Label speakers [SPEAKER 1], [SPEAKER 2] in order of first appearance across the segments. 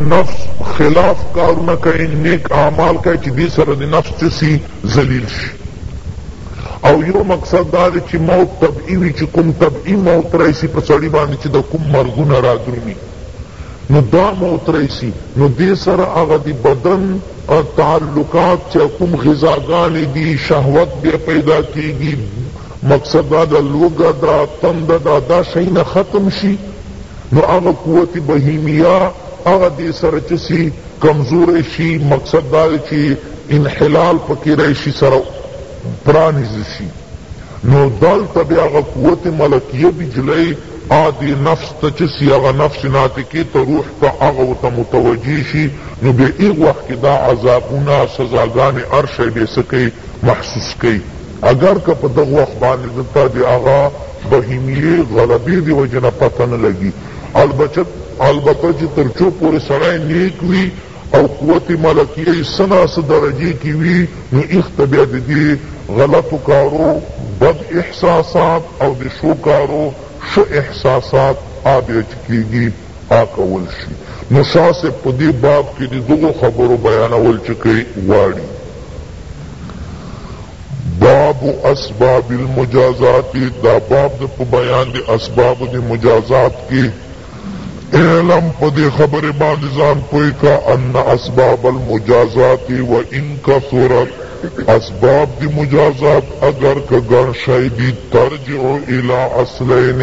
[SPEAKER 1] نفس خلاف کارونه کوي نیک اعمال کوي چې دې سره د نفس څه سي ذلیل شي او یو مقصد دا دی چې موت طبعي وي چې کوم طبعي موت راشي په سړي باندې چې د کوم مرګونه رادرومي نو دا موت راشي نو دې سره هغه د بدن تعلقات چې کوم غذاګانې دي شهوت بیا پیدا کیږي مقصد دا ده لوږه ده، تنده ده، دا شیونه ختم شي نو هغه قوت بهیمیه هغه دې سره چه سي کمزوری شي، مقصد دا دی چه انحلال په کې راشي سره پرانیزه شي نو دلته بیا هغه قوت ملکیه بجلی آ دې نفس ته چه سي هغه نفس ناطقه ته روح ته هغه ورته متوجه شي نو بیا هغه وخت کې دا عذابونه سزاګانې هر شی بیا څه کوي محسوس کوي. اګر که په دغه وخت باندې د تا د هغه بهیمیې غلبې د وجې نه پته نه لګي، البته چې تر چو پورې سړی نیک وي او قوت ملکیه یې څه نا څه درجې کې وي نو ایخ ته بیا د دې غلطو کارو بد احساسات او د ښو کارو ښه احساسات آبیج کیږي. آ کول شي نو شاه صاحب په دې باب کې د دغو خبرو بیانول چې که غواړي باب اسباب المجازات دا باب د په بیان د اسباب د مجازات کې اعلم په دې خبره باندې ځان پوه کا ان اسباب المجازات و ان کثرت اسباب د مجازات اگر که ګڼ شی دي ترجع الی اصلین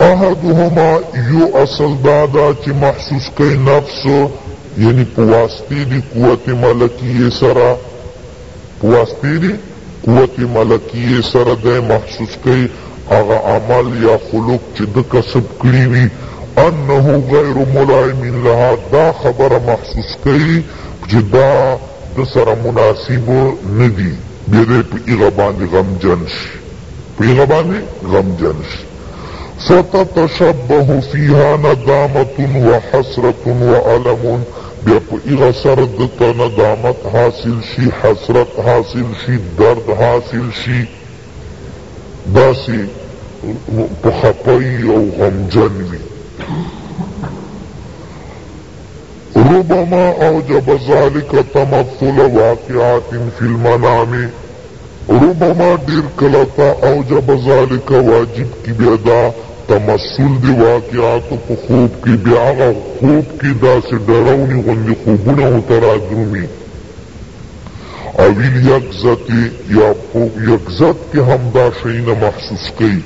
[SPEAKER 1] احدهما يو اصل دا ده چې محسوس کړئ نفس یعنی په واسطې دې قوت ملکیه سره په واسطې دې قوت ملکیه سره دی محسوس کړئ هغه عمل یا خلق چې ده کسب کړي وي انه غیر ملائم لها دا خبره محسوس کړئ چې دا ده سره مناسب نه دي بیا دی په هغه باندې غمجن شي. په هغه باندې غمجن شي فتتشبه فيها ندامة وحسرة وألم بیا په هغه سر ده ته ندامت حاصل شي حسرت حاصل شي درد حاصل شي داسې په خپه وي او غمجن وي ربما اوجب ذلک تمثل واقعات فی المنام ربما ډیر کله تا اوجب ذلک واجب کی بیا دا تمثل د واقعاتو په خوب کی بیا هغه خوب کی داسی ډرونی غوندی خوبونه ورته رادرومی او الیقظة یا په یقظت کی هم دا شیونه محسوس کړی.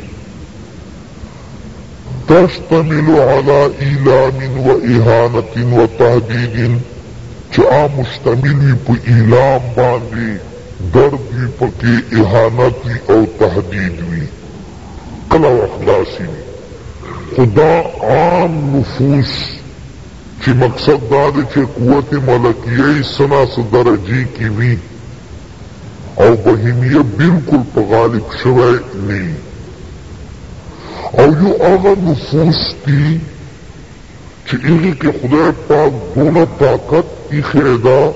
[SPEAKER 1] تشتمل على ايلام و اهانت و تهديد چې عام مشتمل وي په ايلام باندې درد وي پکې اهانت وي او تهديد وي کله وخت داسې وي خو دا عام نفوس چې مقصد دا دی چې قوت ملکیه یې څه نا څه درجې کې وي او بهيميه بلکل په غالب شوی نی او يو هغه نفوس دی چی هغی کی خدای پاک دونه طاقت ايښی ده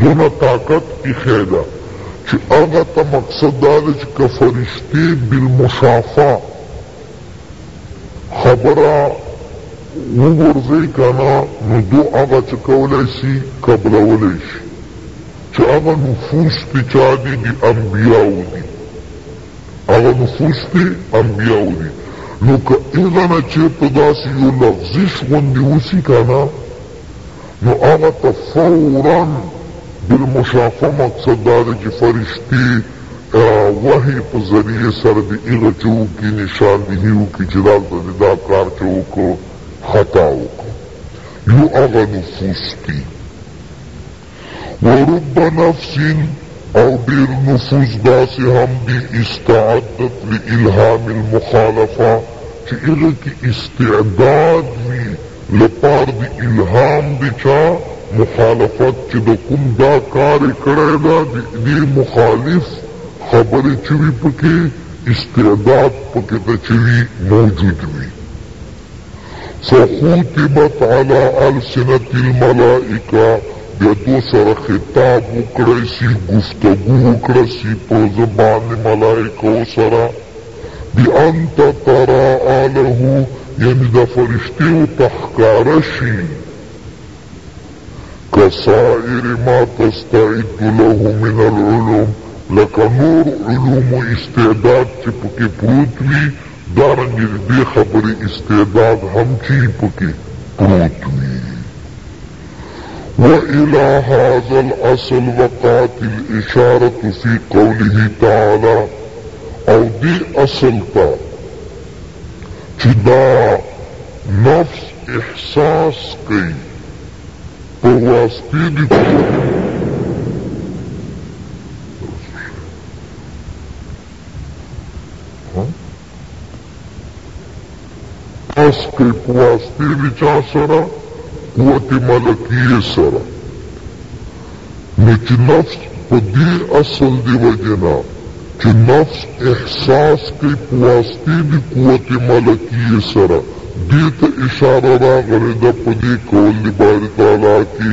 [SPEAKER 1] دونه طاقت ايښی ده چی هغه ته مقصد دا ده چی که فرشتی بالمشافه خبره وغورځوي کنه نو دو هغه څه کولای سي قبلولای شي چه هغه نفوس پی چا دي دي انبياو دي هغه نفوس پی انبياو دي نو که هغه نه چه په داسي يو لغزش غوندي وسي کنه نو هغه ته فوراً بالمشافه مقصد دا دی چې فرشتې وحي په ذریعې سره دې هغه چې وکړي نشاندهي وکړي چې دالته دې دا کار چې وکړ خطا وکړ. یو هغه نفوس دي. ورب نفس او ډیر نفوس داسی هم دی استعدت لالهام المخالفه چی هغه کی استعداد وی لپار د الهام د چا مخالفت چی د کوم دا کار یی کړی ده د دی مخالف خبری چی وی پکی استعداد پکی د چی وی موجود وی. فختمت علی السنة الملائکة بیا دوئ سره خطاب وکړی سی ګفتګو وکړه سی په زبان ملائکو سره بأن تتراء له یعنی دا فرشتیو ته ښکاره شی کسائر ما تستعد له من العلوم لکه نور علوم استعداد چی پکی پروت وی دارنګه د دې خبرې استعداد هم چي په کې پروت وي. والی هذا الاصل وقعت الاشارة فی قوله تعالی او دې اصل ته چي دا نفس احساس کوي په واسطې د پوهې اس کې پواسطې د چا سره قوت ملکیې سره نو چې نفس په دې اصل دی وجه نه چې نفس احساس کوي پواسطې د قوت ملکیې سره دې ته اشاره راغلې ده په دې قول د باري تعالی کې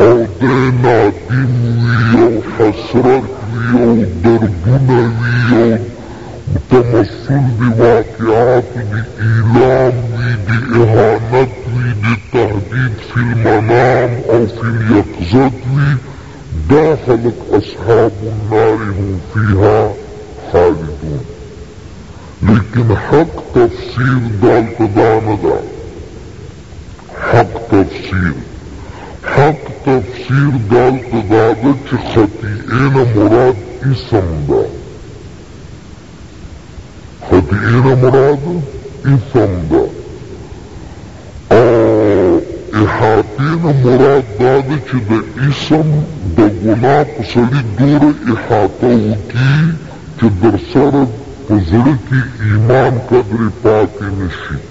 [SPEAKER 1] او دینا دنوی حسرت دربنا التمثل بواقعاتي بإيلامي بإهانتي بالتهديد في المنام أو في اليقظتي داخلك أصحاب النار هم فيها خالدون لكن حق تفسير دال تدانا دا حق تفسیر، حق تفسیر دالته دا ده چې خطیئه نه مراد اسم ده، خطیئه نه مراد اسم ده او احاطې نه مراد دا ده چې د اسم د ګناه په سړي دوره احاطه وکړي چې
[SPEAKER 2] درسره په زړه کې ایمان قدرې پاتې نه شي.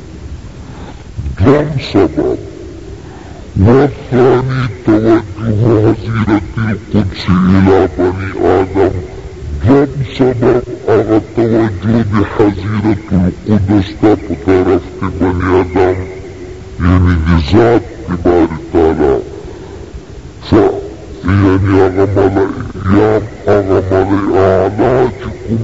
[SPEAKER 2] دوهم سبب وفاني توجه حظيرة القدس الى بني آدم دوهم سبب هغه توجه د حظيرة القدس ته په طرف د بني آدم يعني د ذات د باري تعالی څه يعني هغه ملأ يام هغه ملأ اعلي چې کوم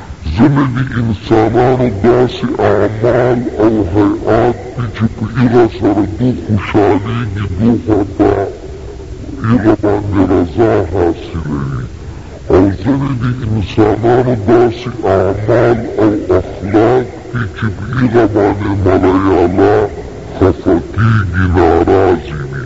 [SPEAKER 2] ځینې د انسانانو داسې اعمال او هیئات دي چې په هغه سره دوئ خوشحالیږي، دوئ په هغه باندې رضا حاصلوي او ځینې د انسانانو داسې اعمال او اخلاق دي چې په هغه باندې ملائ اعلی خفه کیږي، ناراض وي.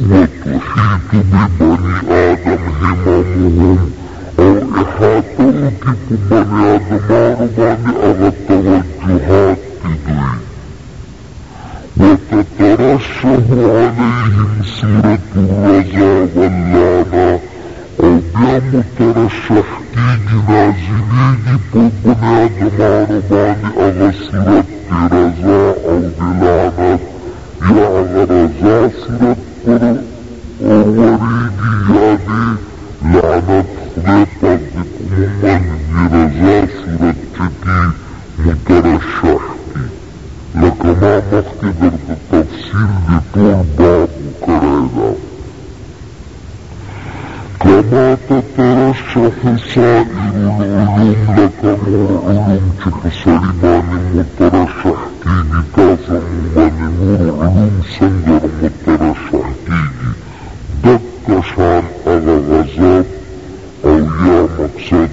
[SPEAKER 2] وتحیط ببنی آدم هممهم او احاطه وکړي په بني آدمانو باندې هغه توجهات د دوی وتترسه علیهم صورت الرضا واللعنه او بیا مترشح کیږي نازلیږي په بني آدمانو باندې هغه صورت د رضا او د لعنت یا هغه رضا صورت پر اوریږي یا دې لعنت خدای پاک دې په مونږ باندې دې رضا صورت چې کي مترشح کړي لکه ما مخکې درته تفصیل دې ټول باب کړی ده. کما تترشح سائر العلوم لکه نور علوم چې په سړي باندې مترشح کېږي تا زموږ باندې نور علوم څنګه مترشح کېږي دکه شان هغه غضب او یا مقصد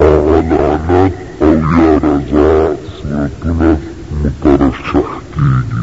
[SPEAKER 2] هغه لعنت او یا رضا صورتونه مترشح کېږي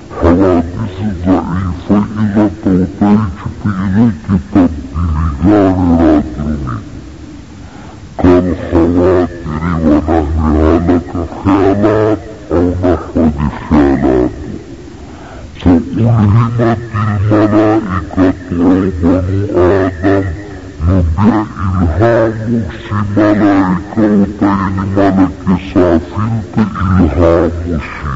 [SPEAKER 2] حوادثو ضعیفه علت او دی چې په هغې کې تبدیلي ګانې رادرومي، کالخواطر ونحوها، لکه خیالات او نحو د خیالاتو، په الهمت الملائکة او بنو آدم، نو بیا الهام وشي ملائکو ته، یعنې ملک اسرافیل ته الهام وشي.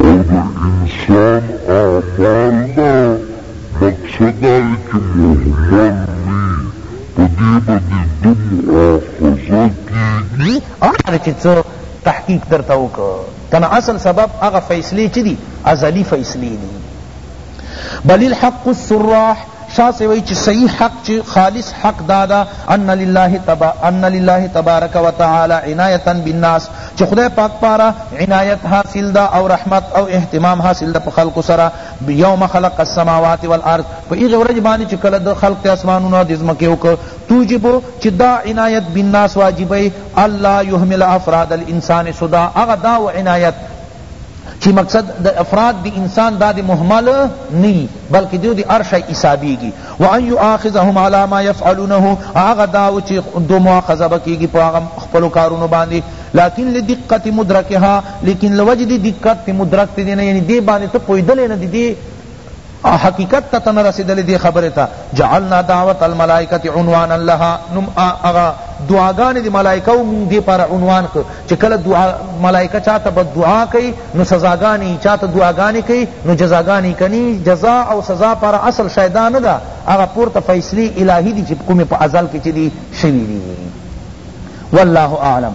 [SPEAKER 2] او د انسان اعمال نه مقصد دا
[SPEAKER 1] دی چې مهمل وي، په دې به د ده مؤاخذه کېږي.
[SPEAKER 3] هغه چې څه تحقیق درته وکړ کنه اصل سبب هغه فیصلې چه دی ازلی فیصلې دی بل الحق الصراح شاه صاحب وایی چی صحیح حق چی خالص حق دادا ان لله تبا ان لله تبارک وتعالی عنایتا بالناس چی خدای پاک پارا عنایت حاصل دا او رحمت او اهتمام حاصل دا په خلق سرا یوم خلق السماوات والارض په ایغه ورځ باندې چې کله د خلق ته اسمانونو د ځمکې وکړ توجب چې دا عنایت بالناس واجبې الله يهمل افراد الانسان صدا هغه دا و عنایت چی مقصد د افراد د انسان دا دی مهمل نه یی بلکه دیو دی هر شی حسابیږی وان یؤاخذهم علی ما یفعلونه هغه داو چی دو مؤاخذه به کیږی په هغه خپلو کارونو باندی لکن لدقت مدرکها لیکن لوجه دی دقت مدرک دی نه یعنی دی باندی ته پوهیدلی نه دی او حقیقت ته ته نه رسیدلی دې خبرې ته جعلنا دعوة الملائکة عنوانا لها نوم هغه دعاګانې د ملائکو مونږ دې پاره عنوان کړ چې کله دعا ملائکه چا ته بد دعا کوي نو سزاګانې چا ته دعاګانې کوي نو جزاګانې کني جزا او سزا پر اصل شیدا نه ده هغه پورته فیصلې الهی دي چې کومې په ازل کې چې دي شوي دي والله اعلم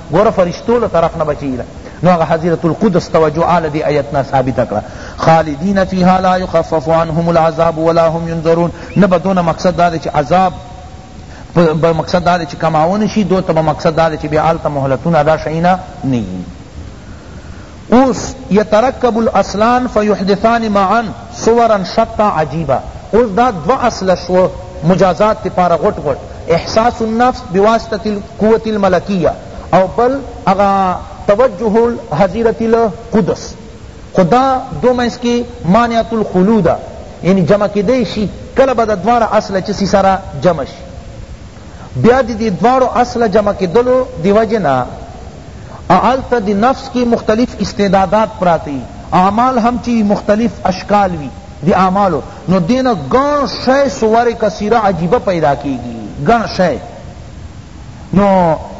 [SPEAKER 3] ګوره فرشتو له طرف نه بچی ده نو هغه حضرت القدس توجه آله دی آیت نه ثابت کړه خالدین فیها لا یخفف عنهم العذاب ولا هم ينظرون نه بدون مقصد دا چې عذاب به مقصد دا چې کماونه شي دو ته مقصد دا چې به آلته مهلتونه دا شینا نه اوس یترکب الاصلان فیحدثان معا صورا شتی عجیبه اوس دا دوه اصله شو مجازات دی پاره غټ غټ احساس النفس بواسطة القوة الملکیه او بل هغه توجه الحظیرة القدس خو دا دو منځ کی مانعة الخلو ده یعنی جمع کیدای شی کله به دا دواړه اصله چه سی سره جمع شی بیا دی دی دواړو اصله جمع کیدلو دی وجه نه او هلته د نفس کی مختلف استعدادات پراته وی اعمال هم چی مختلف اشکال وی د اعمالو نو دی نه ګڼ شی صور کثیره عجیبه پیدا کیږی ګڼ شی نو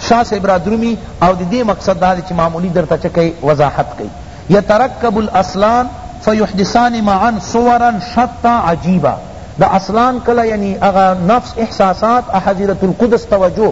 [SPEAKER 3] شاہ صاحب را درومی او د دې مقصد دا دی چې معمولی درته چه کئی وضاحت کئی یترکب الاصلان فیحدثان معا صورا شتا عجیبا دا اصلان کلا یعنی اغا نفس احساسات حضیرت القدس توجه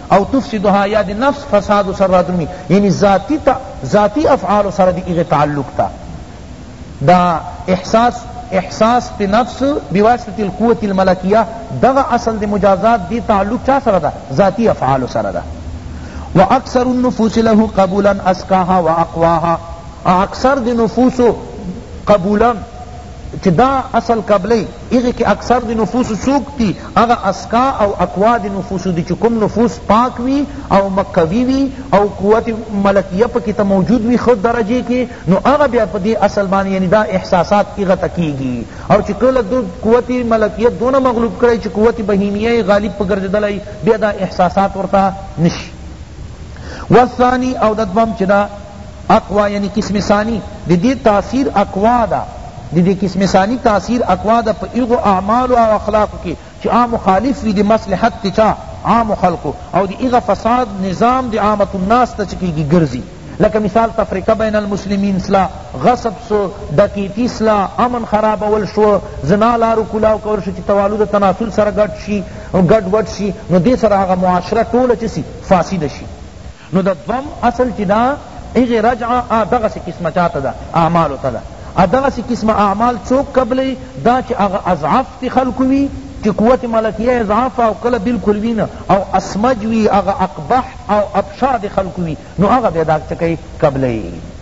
[SPEAKER 3] او تفسدها یا دی نفس فساد سر رادرومی یعنی ذاتی تا ذاتی افعال سر دی اغی تعلق تا دا احساس احساس پی نفس بواسطت القوت الملکیہ دغا اصل دی مجازات دی تعلق چا سر دا ذاتی افعال سر دا و اکثر النفوس له قبولا اسکاها و اقواها اکثر دی نفوس قبولا چی دا اصل قبلی هغه کی اکثر د نفوس څوک دی هغه اسکا او اکوا د نفوس دی چی کوم نفوس پاک وی او مکوی وی او قوت ملکیه پکی ته موجود وی ښه درجه کی نو هغه بیا په دی اصل باندی یعنی دا احساسات هغه ته کیږی او چی کله ده قوت ملکیه دونه مغلوب کړی چی قوت بهیمیه یی غالب په ګرځیدلی بیا دا احساسات ورته نشی والثانی او دا دوم چی دا اقوا یعنی قسم ثانی د دې تاثیر اقوا ده د دې قسم ثانی تاثیر اقوا ده په هغو اعمالو او اخلاقو کښې چې هغه مخالف وي د مصلحت د چا؟ عامو خلقو او د هغه فساد نظام د عامة الناس ته څه کیږي؟ ګرځي لکه مثال تفرقه بین المسلمین سلا غصب سو ډکیتی سلا امن خرابول شو زنا لارو کلاو کول شو چی توالد تناسل سره ګډ شي ګډ وډ شي نو دې سره هغه معاشره ټوله چسی فاسد شي نو د دوم اصل چی دا هغی رجعه آ دغسی قسمه چا ته ده اعمالو ته ده آ دغسی قسمه اعمال څوک قبلی دا چی هغه اضعاف تی خلقو وی چی قوت ملکیه اضعاف او کله بلکل وی نه او اسمج وی هغه اقبح او ابشع دی خلقو وی نو هغه بیا دا چه کئی قبلی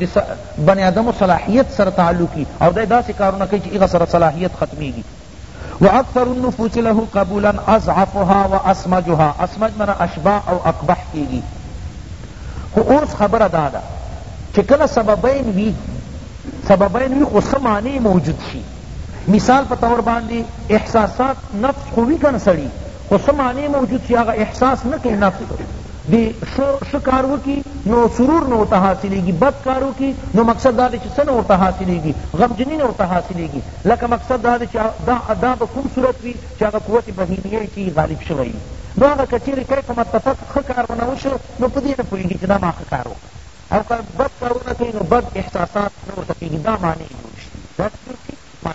[SPEAKER 3] د بنی آدمو صلاحیت سره تعلق وي او دی داسې کارونه کوي چې هغه سره صلاحیت ختمیږي واکثر النفوس له قبولا اضعفها واسمجها اسمج منا اشبع او اقبح کیږي خو اوس خبره دا ده چې کله سببین وي سببین وي خو څه معنی موجود شي مثال په طور باندې احساسات نفس خو وي کنه سړي خو څه معنی موجود چی هغه احساس نه کړی نفس دی ښه ښه کار وکی نو سرور نه ورته حاصلیږی بد کار وکی نو مقصد دا دی چی څه نه ورته حاصلیږی غمجنی نه ورته حاصلیږی لکه مقصد دا دی چی دا دا به کوم صورت وی چی هغه قوت بهیمیه چی غالب شوی وی نو هغه که چیری کیف متفق ښه کار ونه وشو نو په دی نه پوهیږی چی دا ما ښه کار وکړ او که بد کارونه کوي نو بد احساسات نه ورته کیږي دا معنی جوړ شي دا جوړ شي